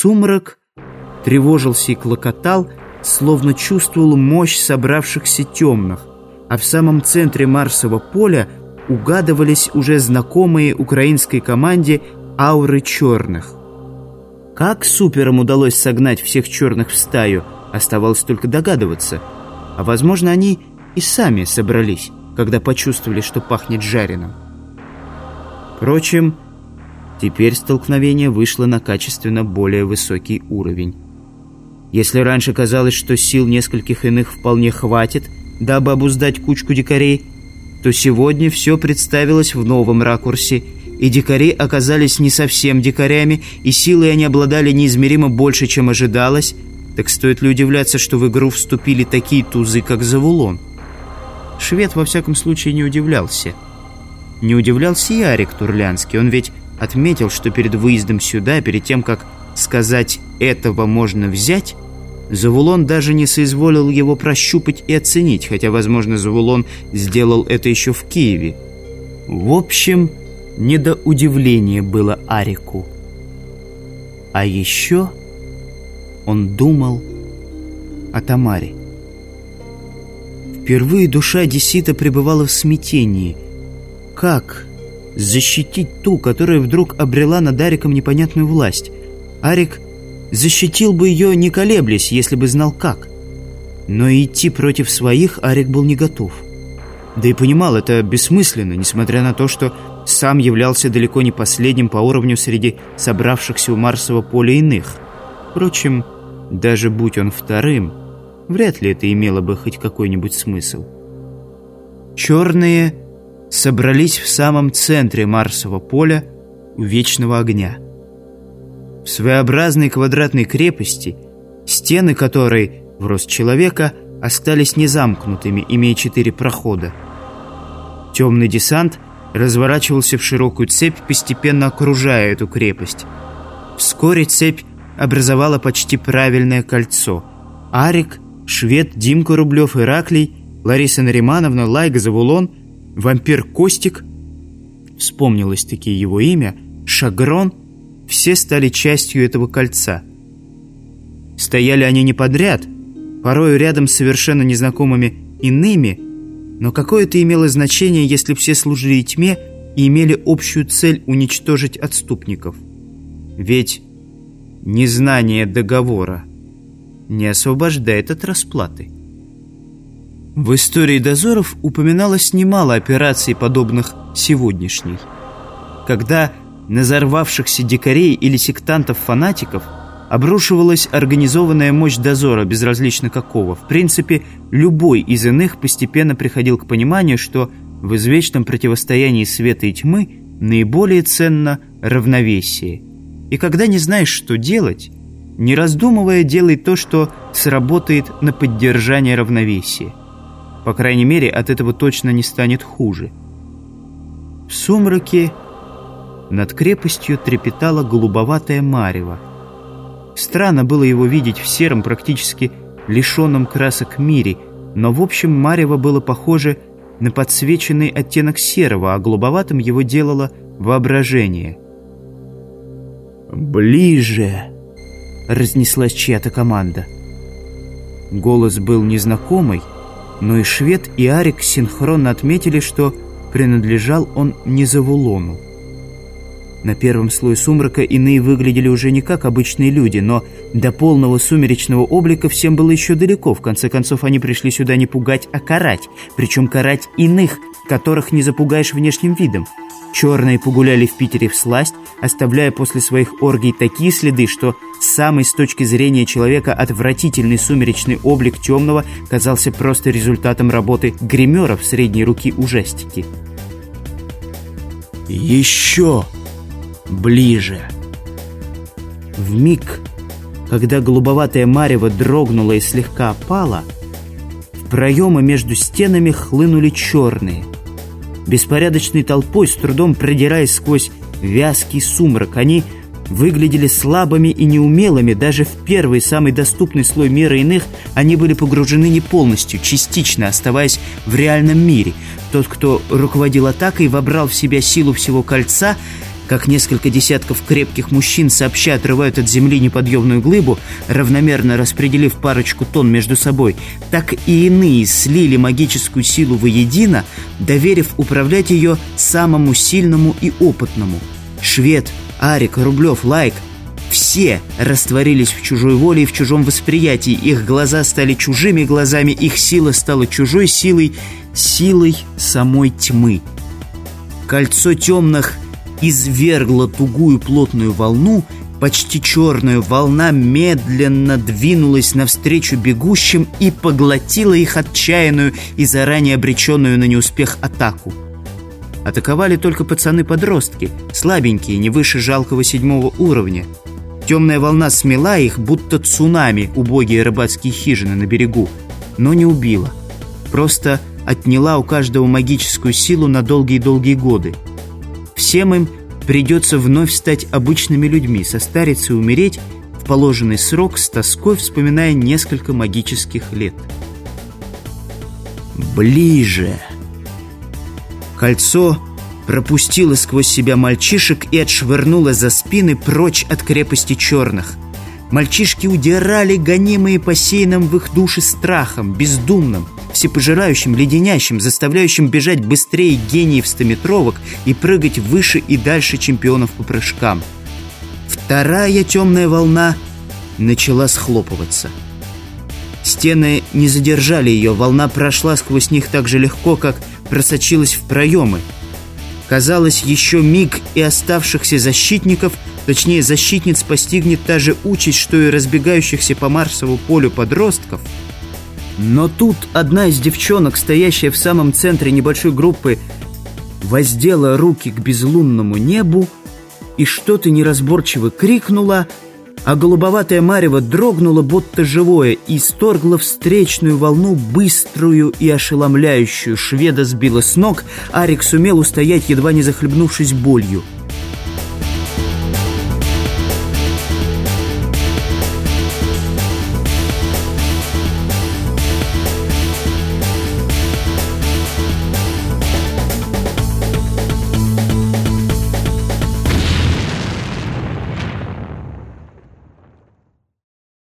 Сумрак тревожился и клокотал, словно чувствовал мощь собравшихся темных, а в самом центре Марсового поля угадывались уже знакомые украинской команде ауры черных. Как суперам удалось согнать всех черных в стаю, оставалось только догадываться. А возможно, они и сами собрались, когда почувствовали, что пахнет жареным. Впрочем, теперь столкновение вышло на качественно более высокий уровень. Если раньше казалось, что сил нескольких иных вполне хватит, дабы обуздать кучку дикарей, то сегодня все представилось в новом ракурсе, и дикари оказались не совсем дикарями, и силой они обладали неизмеримо больше, чем ожидалось, так стоит ли удивляться, что в игру вступили такие тузы, как Завулон? Швед, во всяком случае, не удивлялся. Не удивлялся и Арик Турлянский, он ведь отметил, что перед выездом сюда, перед тем, как сказать «этого можно взять», Завулон даже не соизволил его прощупать и оценить, хотя, возможно, Завулон сделал это еще в Киеве. В общем, не до удивления было Арику. А еще он думал о Тамаре. Впервые душа Десита пребывала в смятении. Как защитить ту, которая вдруг обрела над Ариком непонятную власть? Арик защитил бы ее, не колеблясь, если бы знал как. Но идти против своих Арик был не готов. Да и понимал, это бессмысленно, несмотря на то, что сам являлся далеко не последним по уровню среди собравшихся у Марсового поля иных. Впрочем, даже будь он вторым, вряд ли это имело бы хоть какой-нибудь смысл. Черные собрались в самом центре Марсового поля у Вечного Огня – в своеобразной квадратной крепости, стены которой, в рост человека, остались незамкнутыми, имея четыре прохода. Темный десант разворачивался в широкую цепь, постепенно окружая эту крепость. Вскоре цепь образовала почти правильное кольцо. Арик, Швед, Димка Рублев, Ираклий, Лариса Наримановна, Лайга Завулон, вампир Костик, вспомнилось таки его имя, Шагрон — все стали частью этого кольца. Стояли они не подряд, порою рядом с совершенно незнакомыми иными, но какое это имело значение, если все служили тьме и имели общую цель уничтожить отступников? Ведь незнание договора не освобождает от расплаты. В истории дозоров упоминалось немало операций, подобных сегодняшней. Когда на взорвавшихся дикарей или сектантов-фанатиков обрушивалась организованная мощь дозора, безразлично какого. В принципе, любой из иных постепенно приходил к пониманию, что в извечном противостоянии света и тьмы наиболее ценно равновесие. И когда не знаешь, что делать, не раздумывая, делай то, что сработает на поддержание равновесия. По крайней мере, от этого точно не станет хуже. В сумраке над крепостью трепетала голубоватая марево. Странно было его видеть в сером, практически лишенном красок мире, но в общем марево было похоже на подсвеченный оттенок серого, а голубоватым его делало воображение. «Ближе!» — разнеслась чья-то команда. Голос был незнакомый, но и швед, и Арик синхронно отметили, что принадлежал он не Завулону. На первом слое сумрака иные выглядели уже не как обычные люди, но до полного сумеречного облика всем было еще далеко. В конце концов, они пришли сюда не пугать, а карать. Причем карать иных, которых не запугаешь внешним видом. Черные погуляли в Питере в сласть, оставляя после своих оргий такие следы, что самый с точки зрения человека отвратительный сумеречный облик темного казался просто результатом работы гримеров средней руки ужастики. «Еще!» Ближе. В миг, когда голубоватая марево дрогнула и слегка опала, в проемы между стенами хлынули черные. Беспорядочной толпой, с трудом продираясь сквозь вязкий сумрак, они выглядели слабыми и неумелыми. Даже в первый, самый доступный слой мира иных они были погружены не полностью, частично оставаясь в реальном мире. Тот, кто руководил атакой, вобрал в себя силу всего кольца — как несколько десятков крепких мужчин сообща отрывают от земли неподъемную глыбу, равномерно распределив парочку тонн между собой, так и иные слили магическую силу воедино, доверив управлять ее самому сильному и опытному. Швед, Арик, Рублев, Лайк – все растворились в чужой воле и в чужом восприятии. Их глаза стали чужими глазами, их сила стала чужой силой, силой самой тьмы. Кольцо темных извергло тугую плотную волну, почти черная волна медленно двинулась навстречу бегущим и поглотила их отчаянную и заранее обреченную на неуспех атаку. Атаковали только пацаны-подростки, слабенькие, не выше жалкого седьмого уровня. Темная волна смела их, будто цунами, убогие рыбацкие хижины на берегу, но не убила. Просто отняла у каждого магическую силу на долгие-долгие годы. Всем им придется вновь стать обычными людьми, состариться и умереть в положенный срок с тоской, вспоминая несколько магических лет. Ближе. Кольцо пропустила сквозь себя мальчишек и отшвырнула за спины прочь от крепости черных. Мальчишки удирали, гонимые посеянным в их душе страхом, бездумным, всепожирающим, леденящим, заставляющим бежать быстрее гениев стометровок и прыгать выше и дальше чемпионов по прыжкам. Вторая темная волна начала схлопываться. Стены не задержали ее, волна прошла сквозь них так же легко, как просочилась в проемы – Казалось, еще миг и оставшихся защитников, точнее защитниц, постигнет та же участь, что и разбегающихся по Марсову полю подростков. Но тут одна из девчонок, стоящая в самом центре небольшой группы, воздела руки к безлунному небу и что-то неразборчиво крикнула – а голубоватая марево дрогнула, будто живое, и сторгла встречную волну, быструю и ошеломляющую. Шведа сбила с ног, Арик сумел устоять, едва не захлебнувшись болью.